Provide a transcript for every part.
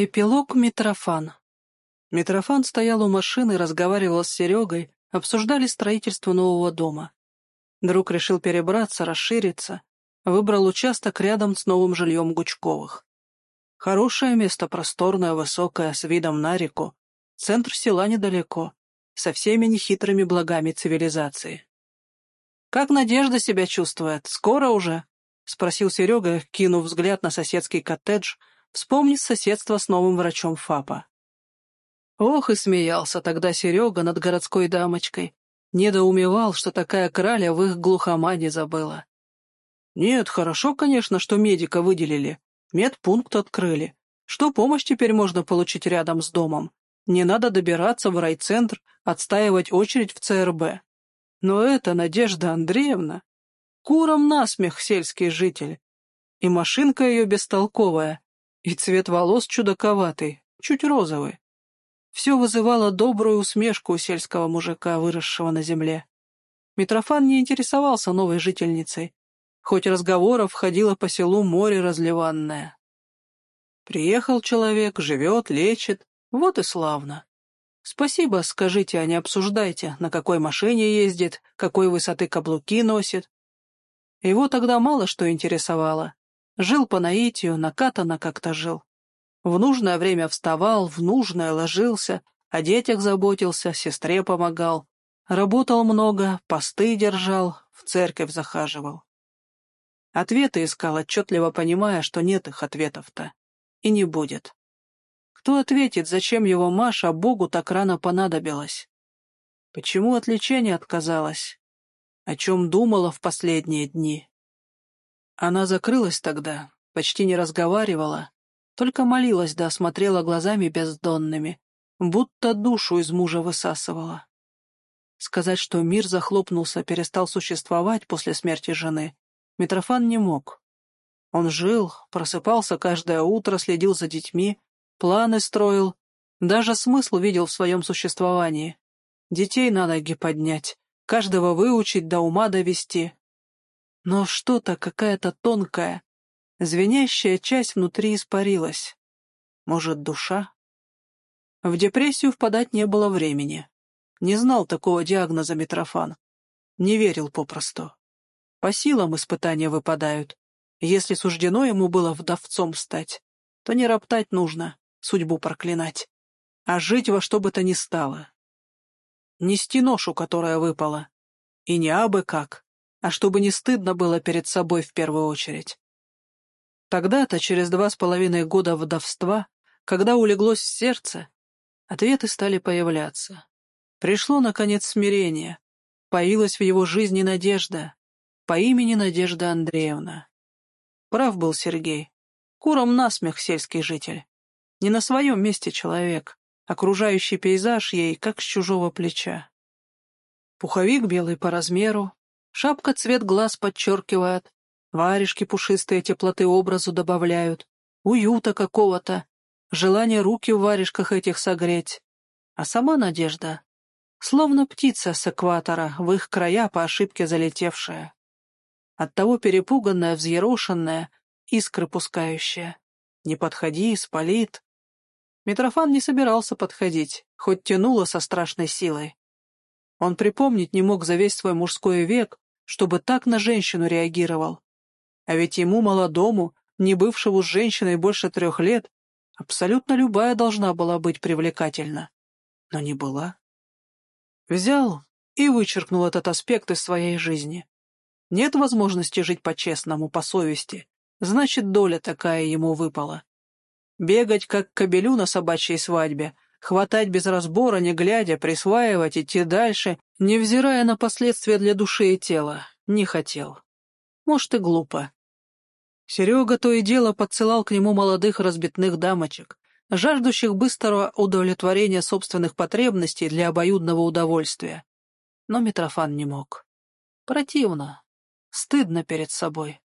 Эпилог Митрофан Митрофан стоял у машины, разговаривал с Серегой, обсуждали строительство нового дома. Друг решил перебраться, расшириться, выбрал участок рядом с новым жильем Гучковых. Хорошее место, просторное, высокое, с видом на реку. Центр села недалеко, со всеми нехитрыми благами цивилизации. «Как Надежда себя чувствует? Скоро уже?» — спросил Серега, кинув взгляд на соседский коттедж — вспомнив соседство с новым врачом ФАПа. Ох и смеялся тогда Серега над городской дамочкой. Недоумевал, что такая краля в их глухомане забыла. Нет, хорошо, конечно, что медика выделили. Медпункт открыли. Что помощь теперь можно получить рядом с домом? Не надо добираться в райцентр, отстаивать очередь в ЦРБ. Но это Надежда Андреевна. Куром насмех сельский житель. И машинка ее бестолковая, и цвет волос чудаковатый, чуть розовый. Все вызывало добрую усмешку у сельского мужика, выросшего на земле. Митрофан не интересовался новой жительницей, хоть разговоров ходило по селу море разливанное. Приехал человек, живет, лечит, вот и славно. Спасибо, скажите, а не обсуждайте, на какой машине ездит, какой высоты каблуки носит. Его тогда мало что интересовало. Жил по наитию, накатанно как-то жил. В нужное время вставал, в нужное ложился, о детях заботился, сестре помогал. Работал много, посты держал, в церковь захаживал. Ответы искал, отчетливо понимая, что нет их ответов-то. И не будет. Кто ответит, зачем его Маша Богу так рано понадобилась? Почему от лечения отказалась? О чем думала в последние дни? Она закрылась тогда, почти не разговаривала, только молилась да смотрела глазами бездонными, будто душу из мужа высасывала. Сказать, что мир захлопнулся, перестал существовать после смерти жены, Митрофан не мог. Он жил, просыпался каждое утро, следил за детьми, планы строил, даже смысл видел в своем существовании. Детей на ноги поднять, каждого выучить, до ума довести, но что-то, какая-то тонкая, звенящая часть внутри испарилась. Может, душа? В депрессию впадать не было времени. Не знал такого диагноза Митрофан. Не верил попросту. По силам испытания выпадают. Если суждено ему было вдовцом стать, то не роптать нужно, судьбу проклинать, а жить во что бы то ни стало. Нести ношу, которая выпала. И не абы как, а чтобы не стыдно было перед собой в первую очередь. Тогда-то, через два с половиной года вдовства, когда улеглось сердце, ответы стали появляться. Пришло, наконец, смирение, появилась в его жизни надежда, по имени Надежда Андреевна. Прав был Сергей. Куром насмех сельский житель. Не на своем месте человек, окружающий пейзаж ей, как с чужого плеча. Пуховик белый по размеру, Шапка цвет глаз подчеркивает, варежки пушистые теплоты образу добавляют, уюта какого-то, желание руки в варежках этих согреть. А сама Надежда, словно птица с экватора, в их края по ошибке залетевшая. Оттого перепуганная, взъерошенная, искры пускающая. Не подходи, спалит. Митрофан не собирался подходить, хоть тянуло со страшной силой. Он припомнить не мог за весь свой мужской век, чтобы так на женщину реагировал. А ведь ему, молодому, не бывшему с женщиной больше трех лет, абсолютно любая должна была быть привлекательна. Но не была. Взял и вычеркнул этот аспект из своей жизни. Нет возможности жить по-честному, по совести. Значит, доля такая ему выпала. Бегать, как кобелю на собачьей свадьбе, хватать без разбора, не глядя, присваивать, идти дальше, невзирая на последствия для души и тела, не хотел. Может, и глупо. Серега то и дело подсылал к нему молодых разбитных дамочек, жаждущих быстрого удовлетворения собственных потребностей для обоюдного удовольствия. Но Митрофан не мог. Противно. Стыдно перед собой.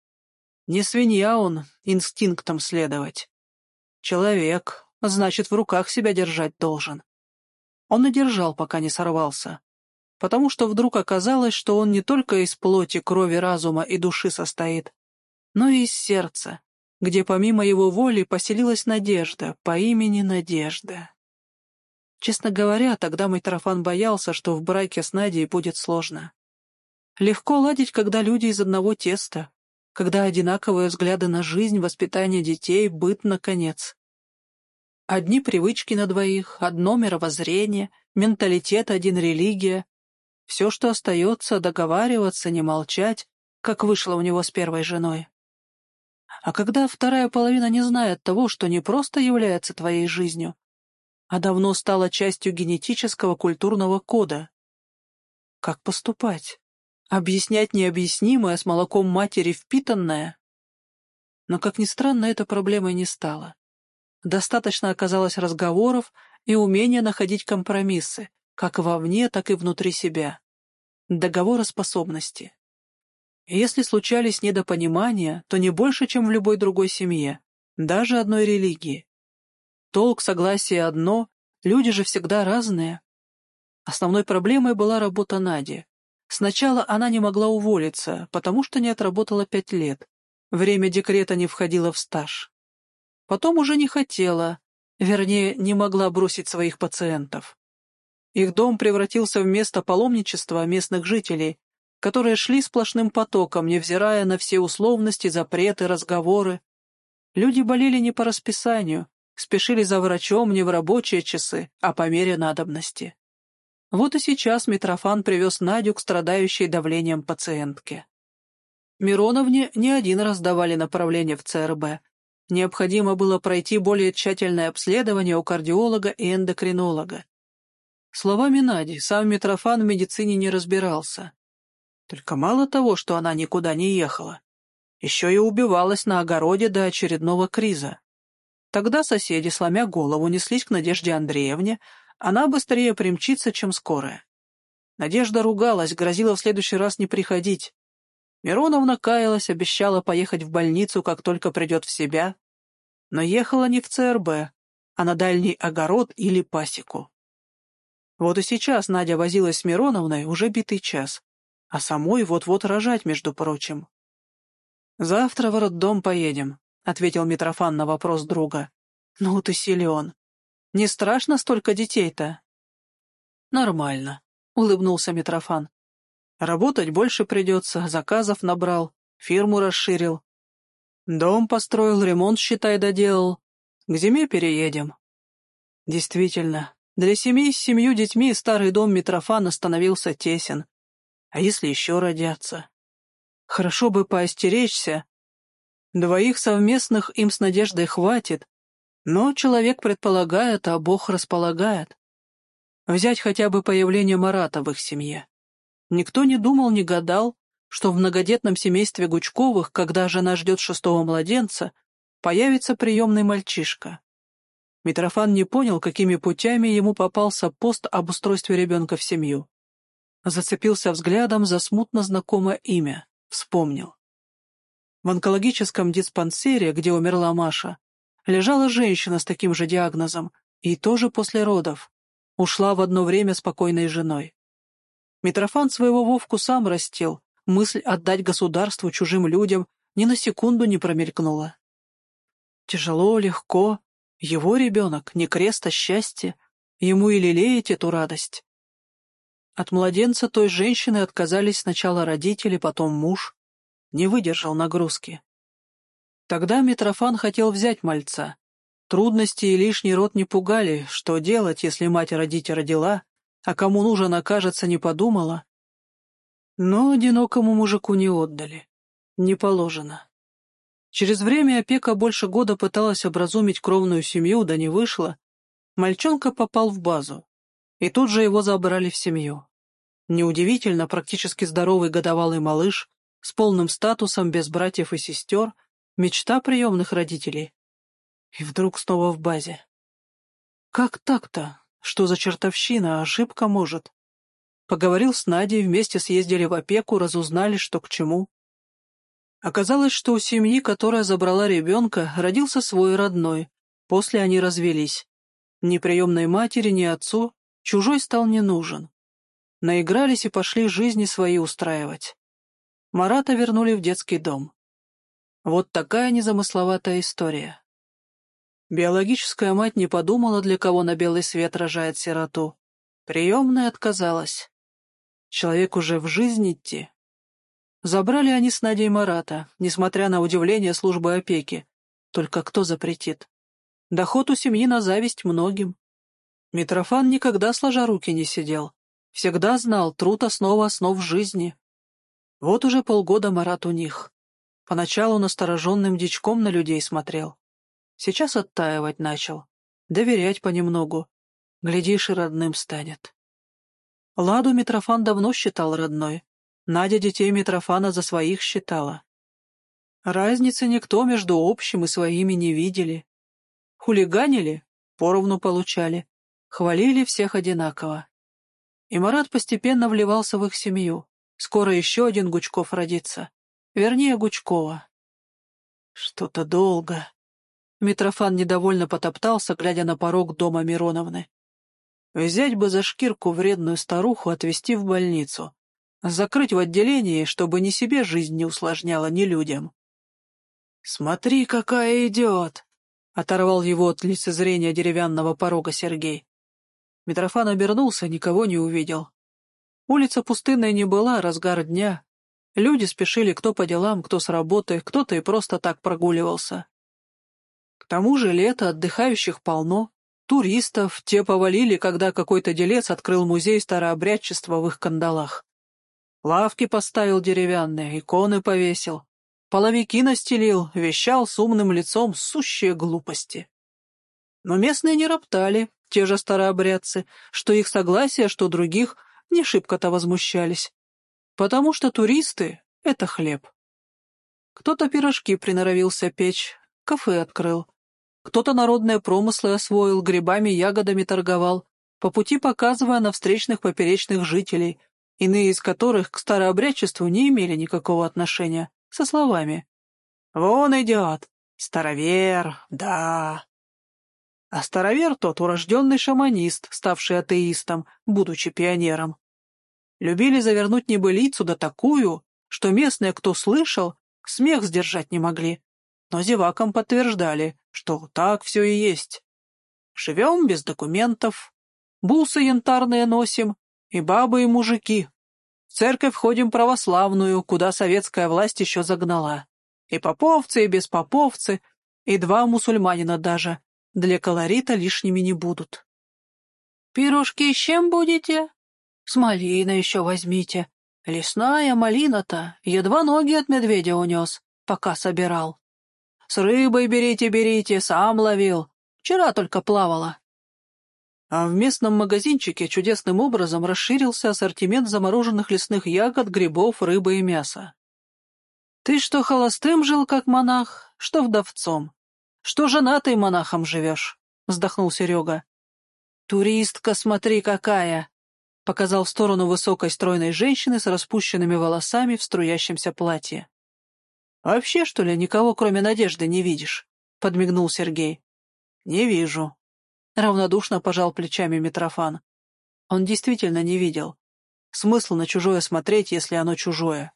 Не свинья он инстинктом следовать. Человек, значит, в руках себя держать должен. Он и держал, пока не сорвался. Потому что вдруг оказалось, что он не только из плоти, крови, разума и души состоит, но и из сердца, где помимо его воли поселилась Надежда по имени Надежда. Честно говоря, тогда Митрофан боялся, что в браке с Надей будет сложно. Легко ладить, когда люди из одного теста, когда одинаковые взгляды на жизнь, воспитание детей, быт, наконец. Одни привычки на двоих, одно мировоззрение, менталитет один, религия. Все, что остается, договариваться, не молчать, как вышло у него с первой женой. А когда вторая половина не знает того, что не просто является твоей жизнью, а давно стала частью генетического культурного кода. Как поступать? Объяснять необъяснимое с молоком матери впитанное? Но, как ни странно, эта проблемой не стала. Достаточно оказалось разговоров и умения находить компромиссы, как вовне, так и внутри себя. Договороспособности. Если случались недопонимания, то не больше, чем в любой другой семье, даже одной религии. Толк, согласие одно, люди же всегда разные. Основной проблемой была работа Нади. Сначала она не могла уволиться, потому что не отработала пять лет. Время декрета не входило в стаж. Потом уже не хотела, вернее, не могла бросить своих пациентов. Их дом превратился в место паломничества местных жителей, которые шли сплошным потоком, невзирая на все условности, запреты, разговоры. Люди болели не по расписанию, спешили за врачом не в рабочие часы, а по мере надобности. Вот и сейчас Митрофан привез Надю к страдающей давлением пациентке. Мироновне не один раз давали направление в ЦРБ. Необходимо было пройти более тщательное обследование у кардиолога и эндокринолога. Словами Нади, сам Митрофан в медицине не разбирался. Только мало того, что она никуда не ехала, еще и убивалась на огороде до очередного криза. Тогда соседи, сломя голову, неслись к Надежде Андреевне, она быстрее примчится, чем скорая. Надежда ругалась, грозила в следующий раз не приходить. Мироновна каялась, обещала поехать в больницу, как только придет в себя. Но ехала не в ЦРБ, а на дальний огород или пасеку. Вот и сейчас Надя возилась с Мироновной уже битый час, а самой вот-вот рожать, между прочим. «Завтра в роддом поедем», — ответил Митрофан на вопрос друга. «Ну ты силен. Не страшно столько детей-то?» «Нормально», — улыбнулся Митрофан. «Работать больше придется, заказов набрал, фирму расширил. Дом построил, ремонт, считай, доделал. К зиме переедем». Действительно, для семьи с семью детьми старый дом Митрофана становился тесен. А если еще родятся? Хорошо бы поостеречься, Двоих совместных им с Надеждой хватит, но человек предполагает, а Бог располагает. Взять хотя бы появление Марата в их семье. Никто не думал, не гадал, что в многодетном семействе Гучковых, когда жена ждет шестого младенца, появится приемный мальчишка. Митрофан не понял, какими путями ему попался пост об устройстве ребенка в семью. Зацепился взглядом за смутно знакомое имя, вспомнил. В онкологическом диспансере, где умерла Маша, лежала женщина с таким же диагнозом, и тоже после родов. Ушла в одно время спокойной женой. Митрофан своего Вовку сам растил, мысль отдать государству чужим людям ни на секунду не промелькнула. Тяжело, легко, его ребенок, не крест, а счастье, ему и лелеять эту радость. От младенца той женщины отказались сначала родители, потом муж не выдержал нагрузки. Тогда Митрофан хотел взять мальца. Трудности и лишний род не пугали, что делать, если мать родить родила, а кому нужен окажется, не подумала. Но одинокому мужику не отдали. Не положено. Через время опека больше года пыталась образумить кровную семью, да не вышло. Мальчонка попал в базу, и тут же его забрали в семью. Неудивительно, практически здоровый годовалый малыш с полным статусом, без братьев и сестер, мечта приемных родителей. И вдруг снова в базе. Как так-то? Что за чертовщина, ошибка может? Поговорил с Надей, вместе съездили в опеку, разузнали, что к чему. Оказалось, что у семьи, которая забрала ребенка, родился свой родной. После они развелись. Ни приемной матери, ни отцу чужой стал не нужен. Наигрались и пошли жизни свои устраивать. Марата вернули в детский дом. Вот такая незамысловатая история. Биологическая мать не подумала, для кого на белый свет рожает сироту. Приемная отказалась. Человек уже в жизнь идти. Забрали они с Надей Марата, несмотря на удивление службы опеки. Только кто запретит? Доход у семьи на зависть многим. Митрофан никогда сложа руки не сидел. Всегда знал, труд основа основ жизни. Вот уже полгода Марат у них. Поначалу настороженным дичком на людей смотрел. Сейчас оттаивать начал. Доверять понемногу. Глядишь, и родным станет. Ладу Митрофан давно считал родной. Надя детей Митрофана за своих считала. Разницы никто между общим и своими не видели. Хулиганили — поровну получали. Хвалили всех одинаково. И Марат постепенно вливался в их семью. Скоро еще один Гучков родится. Вернее, Гучкова. Что-то долго. Митрофан недовольно потоптался, глядя на порог дома Мироновны. Взять бы за шкирку вредную старуху, отвезти в больницу. Закрыть в отделении, чтобы ни себе жизнь не усложняла, ни людям. «Смотри, какая идет!» — оторвал его от лицезрения деревянного порога Сергей. Митрофан обернулся, никого не увидел. Улица пустынная не была, разгар дня. Люди спешили кто по делам, кто с работы, кто-то и просто так прогуливался. К тому же лето, отдыхающих полно. Туристов те повалили, когда какой-то делец открыл музей старообрядчества в их кандалах. Лавки поставил деревянные, иконы повесил. Половики настелил, вещал с умным лицом сущие глупости. Но местные не роптали, те же старообрядцы, что их согласие, что других, не шибко-то возмущались. Потому что туристы — это хлеб. Кто-то пирожки приноровился печь, кафе открыл. Кто-то народные промыслы освоил, грибами, ягодами торговал, по пути показывая на встречных поперечных жителей, иные из которых к старообрядчеству не имели никакого отношения, со словами «Вон идет, старовер, да». А старовер тот урожденный шаманист, ставший атеистом, будучи пионером. Любили завернуть небылицу да такую, что местные, кто слышал, смех сдержать не могли. Но зевакам подтверждали, что так все и есть. Живем без документов, бусы янтарные носим, и бабы, и мужики. В церковь ходим православную, куда советская власть еще загнала. И поповцы, и беспоповцы, и два мусульманина даже. Для колорита лишними не будут. «Пирожки с чем будете?» «С малиной еще возьмите. Лесная малина-то, едва ноги от медведя унес, пока собирал. С рыбой берите, берите, сам ловил. Вчера только плавала. А в местном магазинчике чудесным образом расширился ассортимент замороженных лесных ягод, грибов, рыбы и мяса. Ты что, холостым жил, как монах, что вдовцом? Что женатый монахом живешь? Вздохнул Серега. Туристка, смотри, какая! Показал в сторону высокой стройной женщины с распущенными волосами в струящемся платье. «Вообще, что ли, никого, кроме Надежды, не видишь?» — подмигнул Сергей. «Не вижу», Равнодушно пожал плечами Митрофан. Он действительно не видел. Смысл на чужое смотреть, если оно чужое.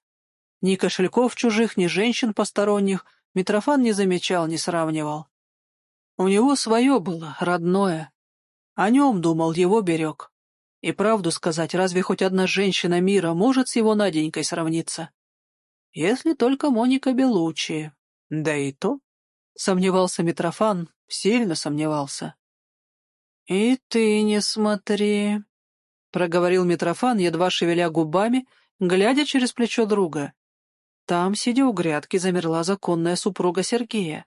Ни кошельков чужих, ни женщин посторонних Митрофан не замечал, не сравнивал. У него свое было, родное. О нем думал, его берег. И правду сказать, разве хоть одна женщина мира может с его Наденькой сравниться? Если только Моника Белучи. Да и то. Сомневался Митрофан, сильно сомневался. «И ты не смотри», — проговорил Митрофан, едва шевеля губами, глядя через плечо друга. Там, сидя у грядки, замерла законная супруга Сергея.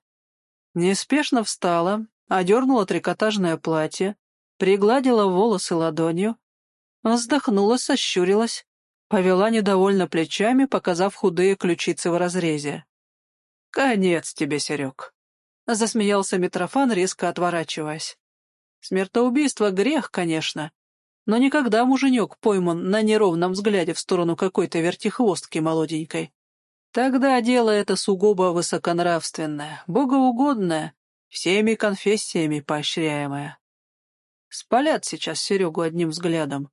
Неспешно встала, одернула трикотажное платье, пригладила волосы ладонью, вздохнула, сощурилась, повела недовольно плечами, показав худые ключицы в разрезе. «Конец тебе, Серег!» — засмеялся Митрофан, резко отворачиваясь. Смертоубийство — грех, конечно, но никогда муженек пойман на неровном взгляде в сторону какой-то вертихвостки молоденькой. Тогда дело это сугубо высоконравственное, богоугодное, всеми конфессиями поощряемое. Спалят сейчас Серегу одним взглядом,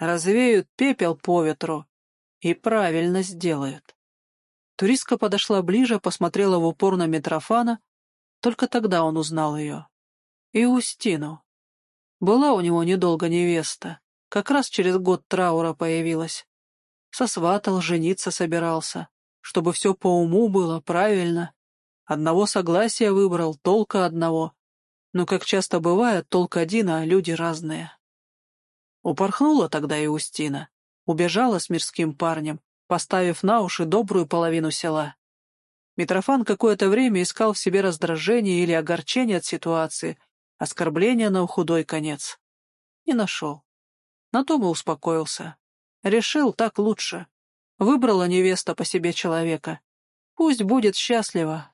развеют пепел по ветру и правильно сделают. Туристка подошла ближе, посмотрела в упор на Митрофана. Только тогда он узнал ее. И Устину. Была у него недолго невеста. Как раз через год траура появилась. Сосватал, жениться собирался. Чтобы все по уму было, правильно. Одного согласия выбрал, толка одного. Но, как часто бывает, толк один, а люди разные. Упорхнула тогда и Устина. Убежала с мирским парнем, поставив на уши добрую половину села. Митрофан какое-то время искал в себе раздражение или огорчение от ситуации, оскорбление на худой конец. Не нашел. На том и успокоился. Решил, так лучше. Выбрала невеста по себе человека. Пусть будет счастлива.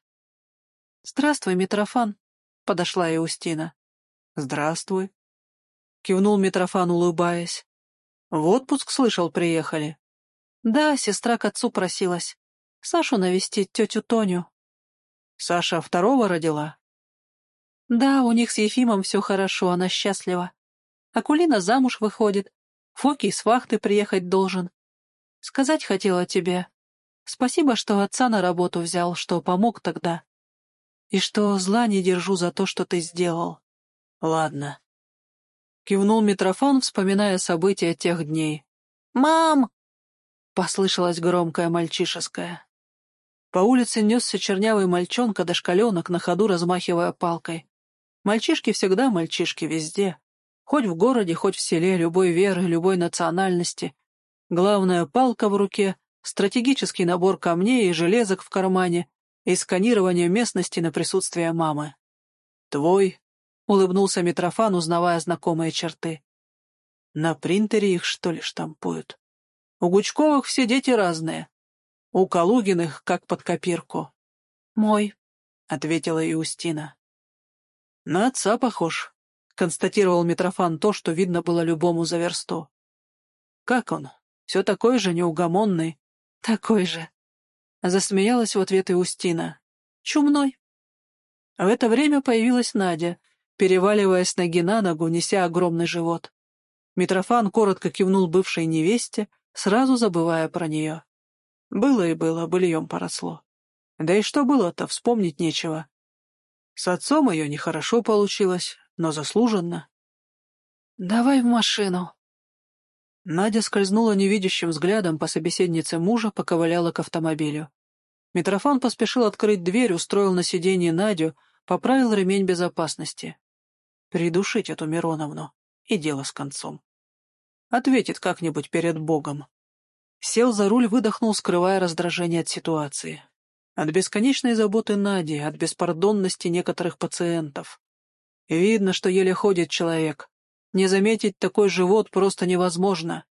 «Здравствуй, Митрофан», — подошла Иустина. «Здравствуй», — кивнул Митрофан, улыбаясь. «В отпуск, слышал, приехали?» «Да, сестра к отцу просилась. Сашу навестить, тетю Тоню». «Саша второго родила?» «Да, у них с Ефимом все хорошо, она счастлива. Акулина замуж выходит. Фокий с вахты приехать должен. Сказать хотела тебе. Спасибо, что отца на работу взял, что помог тогда. И что зла не держу за то, что ты сделал. Ладно. Кивнул Митрофан, вспоминая события тех дней. «Мам!» — послышалась громкая мальчишеская. По улице несся чернявый мальчонка-дошкаленок, на ходу размахивая палкой. Мальчишки всегда мальчишки везде. Хоть в городе, хоть в селе, любой веры, любой национальности. Главная палка в руке, стратегический набор камней и железок в кармане и сканирование местности на присутствие мамы. «Твой?» — улыбнулся Митрофан, узнавая знакомые черты. «На принтере их, что ли, штампуют? У Гучковых все дети разные. У Калугиных, как под копирку». «Мой», — ответила Иустина. «На отца похож», — констатировал Митрофан то, что видно было любому за версту. «Как он?» Все такой же неугомонный. Такой же. Засмеялась в ответ и Устина. Чумной. В это время появилась Надя, переваливаясь ноги на ногу, неся огромный живот. Митрофан коротко кивнул бывшей невесте, сразу забывая про нее. Было и было, быльем поросло. Да и что было-то, вспомнить нечего. С отцом ее нехорошо получилось, но заслуженно. «Давай в машину», Надя скользнула невидящим взглядом по собеседнице мужа, поковыляла к автомобилю. Митрофан поспешил открыть дверь, устроил на сиденье Надю, поправил ремень безопасности. Придушить эту Мироновну, и дело с концом. Ответит как-нибудь перед Богом. Сел за руль, выдохнул, скрывая раздражение от ситуации. От бесконечной заботы Нади, от беспардонности некоторых пациентов. Видно, что еле ходит человек, не заметить такой живот просто невозможно.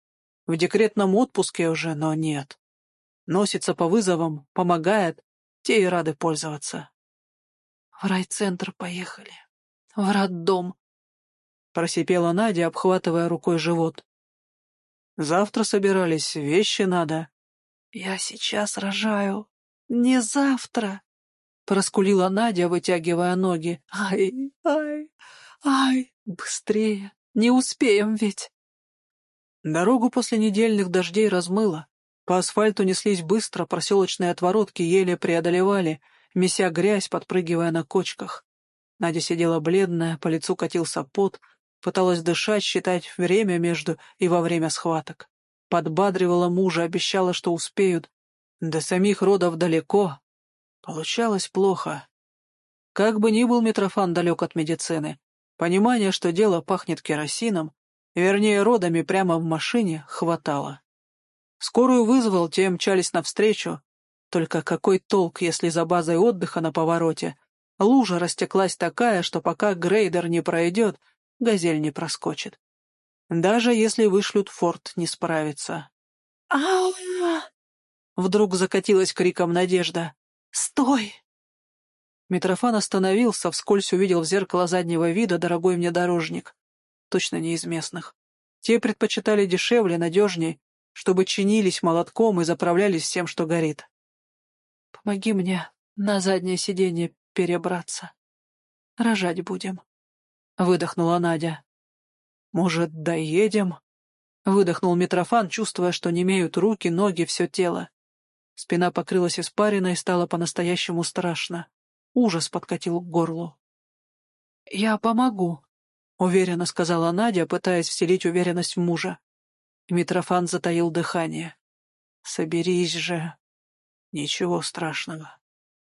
В декретном отпуске уже, но нет. Носится по вызовам, помогает, те и рады пользоваться. В райцентр поехали. В роддом. Просипела Надя, обхватывая рукой живот. Завтра собирались, вещи надо. Я сейчас рожаю. Не завтра. Проскулила Надя, вытягивая ноги. Ай, ай, ай, быстрее. Не успеем ведь. Дорогу после недельных дождей размыло. По асфальту неслись быстро, проселочные отворотки еле преодолевали, меся грязь, подпрыгивая на кочках. Надя сидела бледная, по лицу катился пот, пыталась дышать, считать время между и во время схваток. Подбадривала мужа, обещала, что успеют. До самих родов далеко. Получалось плохо. Как бы ни был Митрофан далек от медицины, Понимание, что дело пахнет керосином, вернее, родами прямо в машине, хватало. Скорую вызвал, те мчались навстречу. Только какой толк, если за базой отдыха на повороте лужа растеклась такая, что пока грейдер не пройдет, газель не проскочит. Даже если вышлют форт, не справится. а Вдруг закатилась криком Надежда. «Стой!» Митрофан остановился, вскользь увидел в зеркало заднего вида дорогой внедорожник. Точно не из местных. Те предпочитали дешевле, надежней, чтобы чинились молотком и заправлялись всем, что горит. «Помоги мне на заднее сиденье перебраться. Рожать будем», — выдохнула Надя. «Может, доедем?» — выдохнул Митрофан, чувствуя, что немеют руки, ноги, все тело. Спина покрылась испариной и стало по-настоящему страшно. Ужас подкатил к горлу. «Я помогу», — уверенно сказала Надя, пытаясь вселить уверенность в мужа. Митрофан затаил дыхание. «Соберись же». «Ничего страшного.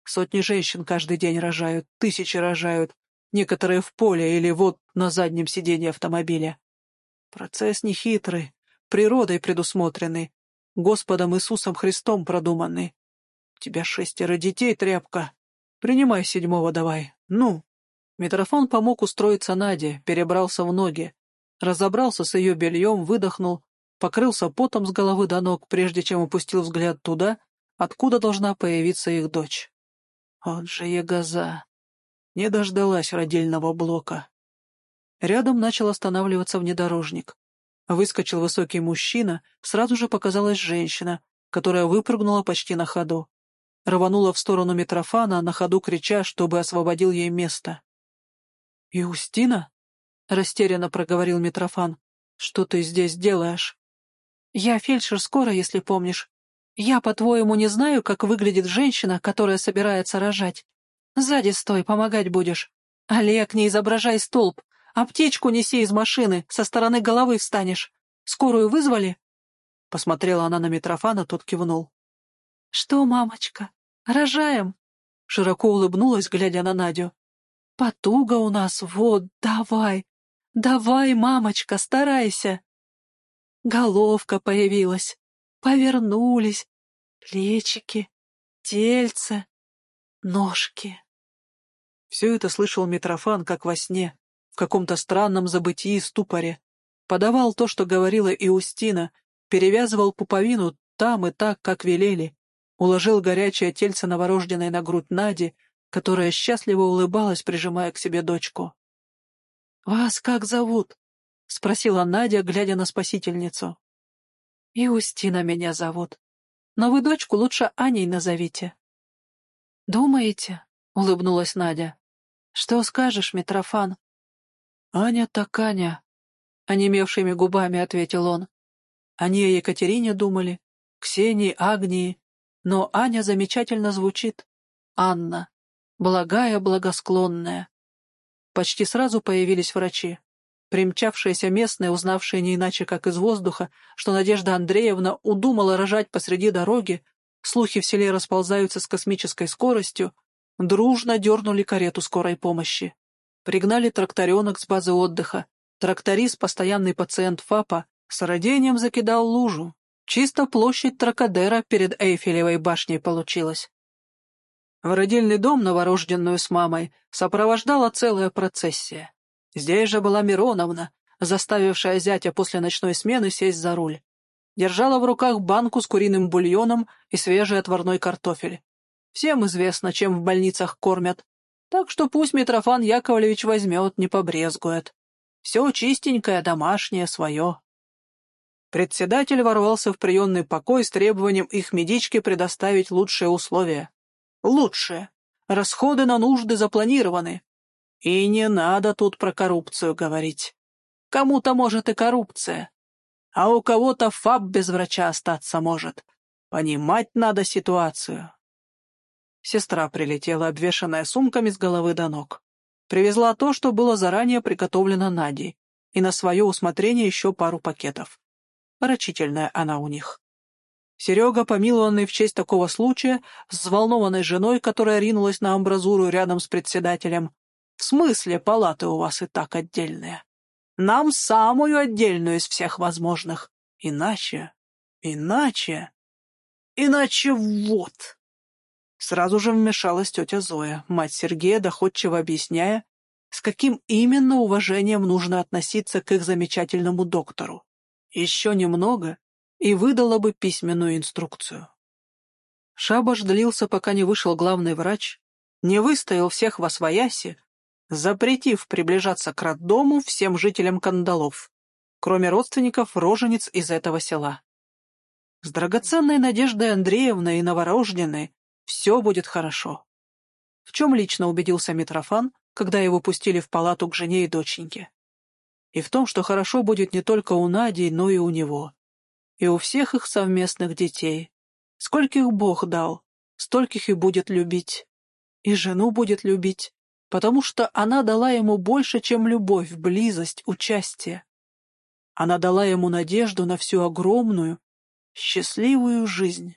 Сотни женщин каждый день рожают, тысячи рожают, некоторые в поле или вот на заднем сиденье автомобиля. Процесс нехитрый, природой предусмотренный, Господом Иисусом Христом продуманный. У тебя шестеро детей, тряпка. Принимай седьмого давай. Ну. Митрофон помог устроиться Наде, перебрался в ноги, разобрался с ее бельем, выдохнул, покрылся потом с головы до ног, прежде чем упустил взгляд туда, откуда должна появиться их дочь. Вот же ягоза. Не дождалась родильного блока. Рядом начал останавливаться внедорожник. Выскочил высокий мужчина, сразу же показалась женщина, которая выпрыгнула почти на ходу. Рванула в сторону Митрофана, на ходу крича, чтобы освободил ей место. «Иустина?» — растерянно проговорил Митрофан. «Что ты здесь делаешь?» «Я фельдшер скоро, если помнишь. Я, по-твоему, не знаю, как выглядит женщина, которая собирается рожать. Сзади стой, помогать будешь. Олег, не изображай столб. Аптечку неси из машины, со стороны головы встанешь. Скорую вызвали?» Посмотрела она на Митрофана, тот кивнул. «Что, мамочка, рожаем?» Широко улыбнулась, глядя на Надю. «Потуга у нас, вот, давай, давай, мамочка, старайся!» Головка появилась, повернулись, плечики, тельце, ножки. Все это слышал Митрофан, как во сне, в каком-то странном забытии ступоре. Подавал то, что говорила Иустина, перевязывал пуповину там и так, как велели, уложил горячее тельце новорожденной на грудь Нади, которая счастливо улыбалась, прижимая к себе дочку. «Вас как зовут?» — спросила Надя, глядя на спасительницу. «Иустина меня зовут. Но вы дочку лучше Аней назовите». «Думаете?» — улыбнулась Надя. «Что скажешь, Митрофан?» «Аня так Аня», — онемевшими губами ответил он. Они о Екатерине думали, Ксении, Агнии, но Аня замечательно звучит. Анна. Благая, благосклонная. Почти сразу появились врачи. Примчавшиеся местные, узнавшие не иначе, как из воздуха, что Надежда Андреевна удумала рожать посреди дороги, слухи в селе расползаются с космической скоростью, дружно дернули карету скорой помощи. Пригнали тракторенок с базы отдыха. Тракторист, постоянный пациент ФАПа, с родением закидал лужу. Чисто площадь Тракадера перед Эйфелевой башней получилась. В родильный дом новорожденную с мамой сопровождала целая процессия. Здесь же была Мироновна, заставившая зятя после ночной смены сесть за руль. Держала в руках банку с куриным бульоном и свежий отварной картофель. Всем известно, чем в больницах кормят. Так что пусть Митрофан Яковлевич возьмет, не побрезгует. Все чистенькое, домашнее, свое. Председатель ворвался в приемный покой с требованием их медичке предоставить лучшие условия. Лучшие. Расходы на нужды запланированы. И не надо тут про коррупцию говорить. Кому-то может и коррупция. А у кого-то ФАП без врача остаться может. Понимать надо ситуацию. Сестра прилетела, обвешанная сумками с головы до ног. Привезла то, что было заранее приготовлено Надей, и на свое усмотрение еще пару пакетов. Рачительная она у них. Серега, помилованный в честь такого случая, с взволнованной женой, которая ринулась на амбразуру рядом с председателем, смысле, палаты у вас и так отдельные? Нам самую отдельную из всех возможных. Иначе, иначе, иначе вот. Сразу же вмешалась тетя Зоя, мать Сергея, доходчиво объясняя, с каким именно уважением нужно относиться к их замечательному доктору. Еще немного, и выдала бы письменную инструкцию. Шабаш длился, пока не вышел главный врач, не выстоял всех во свояси, запретив приближаться к роддому всем жителям Кандалов, кроме родственников рожениц из этого села. С драгоценной Надеждой Андреевной и новорожденной все будет хорошо. В чем лично убедился Митрофан, когда его пустили в палату к жене и доченьке. И в том, что хорошо будет не только у Нади, но и у него. И у всех их совместных детей. Скольких Бог дал, стольких и будет любить. И жену будет любить, потому что она дала ему больше, чем любовь, близость, участие. Она дала ему надежду на всю огромную, счастливую жизнь.